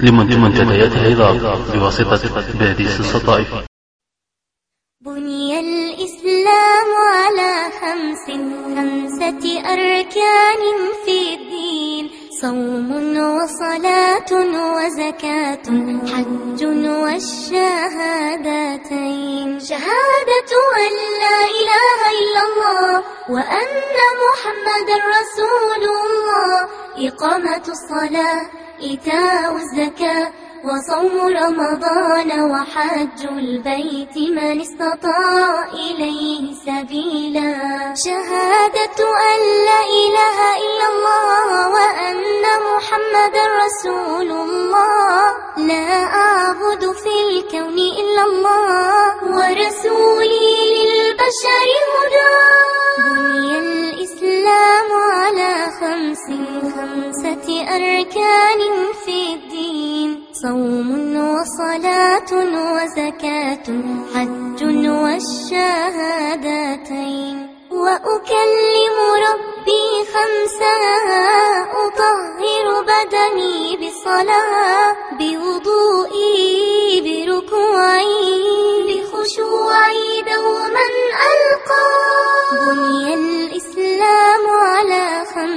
لمنتديات العظام بواسطة باديس الصطائف بني الإسلام على خمس خمسة أركان في الدين صوم وصلاة وزكاة حج والشهادتين. شهادة أن لا إله إلا الله وأن محمد رسول الله إقامة الصلاة إيتاء الزكاة وصوم رمضان وحج البيت من استطاع إليه سبيلا. شهادة أن لا إله إلا الله وأن محمد رسول الله. لا أعبد في الكون إلا الله ورسولي خمس خمسة أركان في الدين صوم وصلاة وزكاة حج والشهادتين. وأكلم ربي خمسا أطهر بدني بصلاة بوضوئي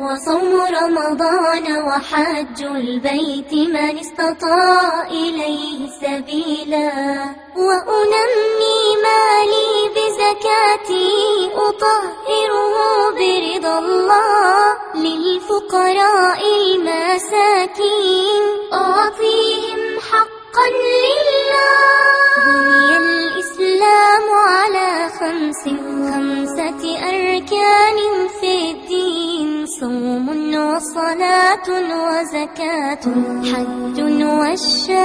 وصوم رمضان وحج البيت من استطاع إليه سبيلا وأنمي مالي بزكاتي أطهره برضا الله للفقراء المساكين أعطيهم حقا لله بني الإسلام على خمس خمسة أركان في الدين صوم وصلاة وزكاة حج والشهادتين.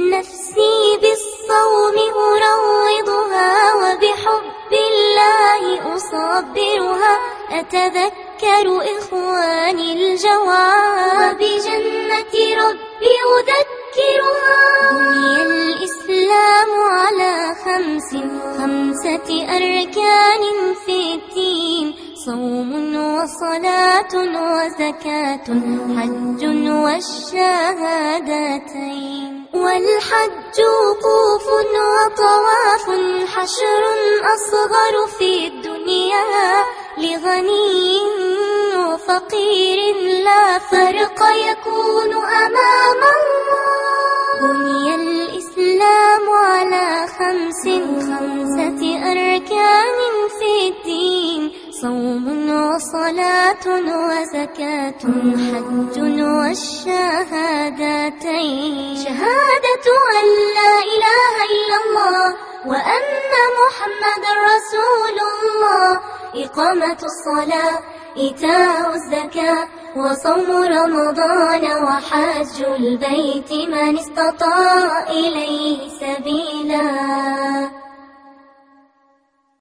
نفسي بالصوم أروضها وبحب الله أصبرها. أتذكر إخواني الجواب. وبجنة ربي أذكرها. بني الإسلام على خمس خمسة أركان في الدين. صوم وصلاة وزكاة حج والشهادتين. والحج وقوف وطواف حشر أصغر في الدنيا. لغني وفقير لا فرق يكون أمام الله. بني الإسلام على خمس خمسة أركان في الدين. صوم وصلاة وزكاة حج والشهادتين. شهادة أن لا إله إلا الله وأن محمد رسول الله. إقامة الصلاة إيتاء الزكاة وصوم رمضان وحج البيت من استطاع إليه سبيلا.